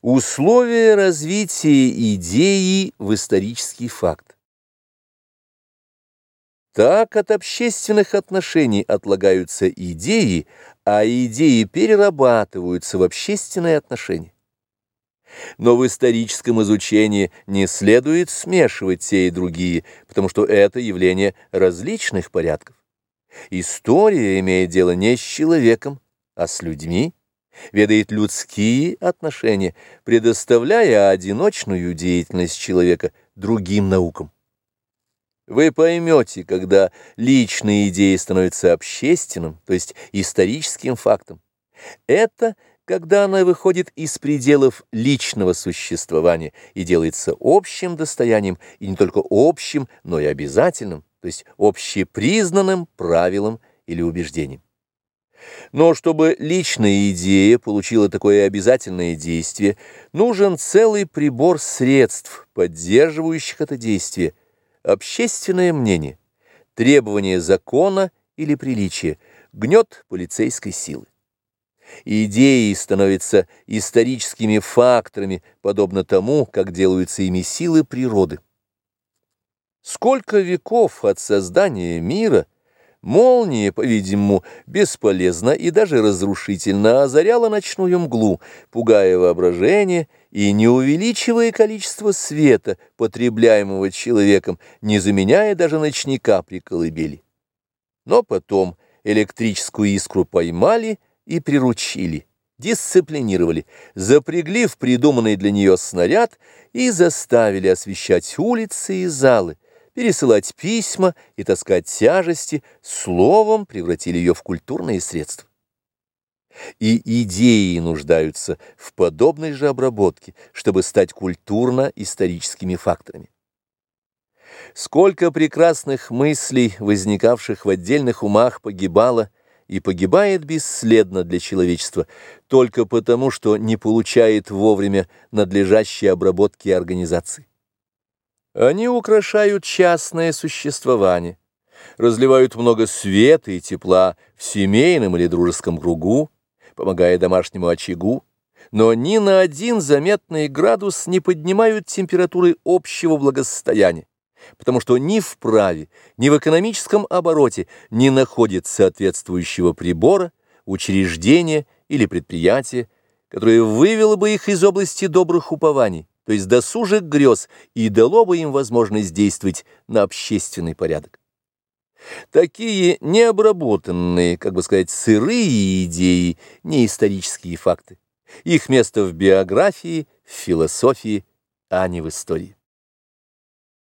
Условия развития идеи в исторический факт. Так от общественных отношений отлагаются идеи, а идеи перерабатываются в общественные отношения. Но в историческом изучении не следует смешивать те и другие, потому что это явление различных порядков. История имеет дело не с человеком, а с людьми, ведает людские отношения, предоставляя одиночную деятельность человека другим наукам. Вы поймете, когда личные идеи становятся общественным, то есть историческим фактом. Это когда она выходит из пределов личного существования и делается общим достоянием, и не только общим, но и обязательным, то есть общепризнанным правилом или убеждением. Но чтобы личная идея получила такое обязательное действие, нужен целый прибор средств, поддерживающих это действие, общественное мнение, требование закона или приличия, гнет полицейской силы. Идеи становятся историческими факторами, подобно тому, как делаются ими силы природы. Сколько веков от создания мира – Молния, по-видимому, бесполезно и даже разрушительно озаряла ночную мглу, пугая воображение и не увеличивая количество света, потребляемого человеком, не заменяя даже ночника при колыбели. Но потом электрическую искру поймали и приручили, дисциплинировали, запрягли в придуманный для нее снаряд и заставили освещать улицы и залы, пересылать письма и таскать тяжести, словом превратили ее в культурные средства. И идеи нуждаются в подобной же обработке, чтобы стать культурно-историческими факторами. Сколько прекрасных мыслей, возникавших в отдельных умах, погибало и погибает бесследно для человечества только потому, что не получает вовремя надлежащей обработки и организации. Они украшают частное существование, разливают много света и тепла в семейном или дружеском кругу, помогая домашнему очагу, но ни на один заметный градус не поднимают температуры общего благосостояния, потому что ни в праве, ни в экономическом обороте не находит соответствующего прибора, учреждения или предприятия, которое вывело бы их из области добрых упований, то есть досужих грез, и дало бы им возможность действовать на общественный порядок. Такие необработанные, как бы сказать, сырые идеи, не исторические факты. Их место в биографии, в философии, а не в истории.